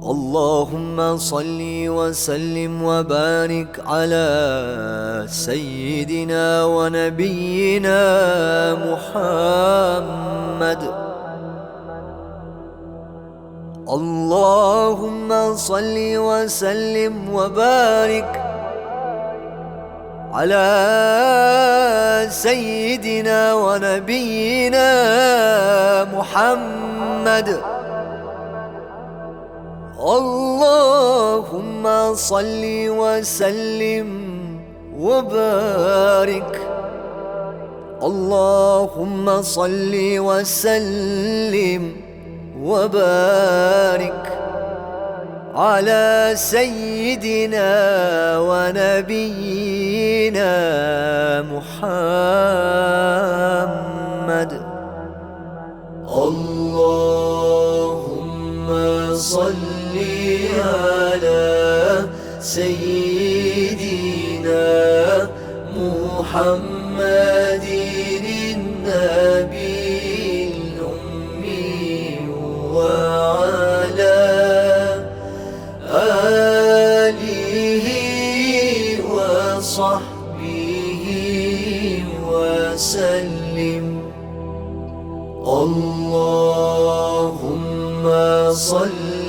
اللهم صل وسلم وبارك على سيدنا ونبينا محمد. اللهم صل وسلم وبارك على سيدنا ونبينا محمد. اللهم صل وسلم وبارك. اللهم صل وسلم وبارك على سيدنا ونبينا محمد. اللهم صل على سيدنا محمد النبي الأمي وعلى آله وصحبه وسلم. اللهم صل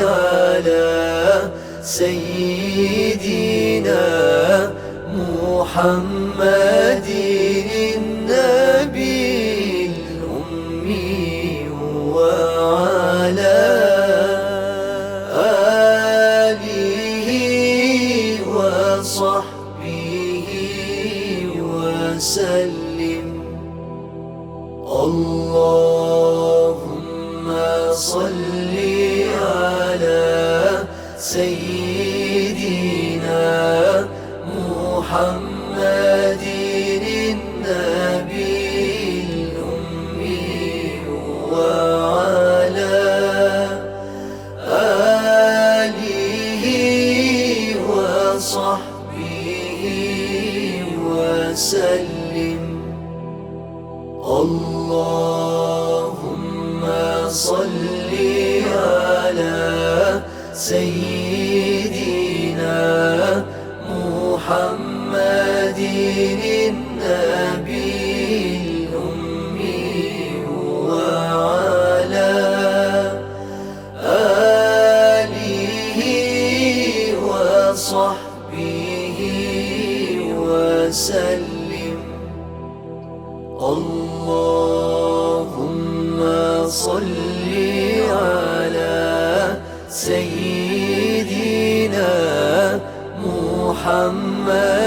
على سيدنا محمد النبي الأمي وعلى آله وصحبه وسلم. اللهم صل سيدنا محمد النبي الأمي وعلى آله وصحبه وسلم. اللهم صل سيدنا محمد النبي الأمي وعلى آله وصحبه وسلم. اللهم صل سيدنا محمد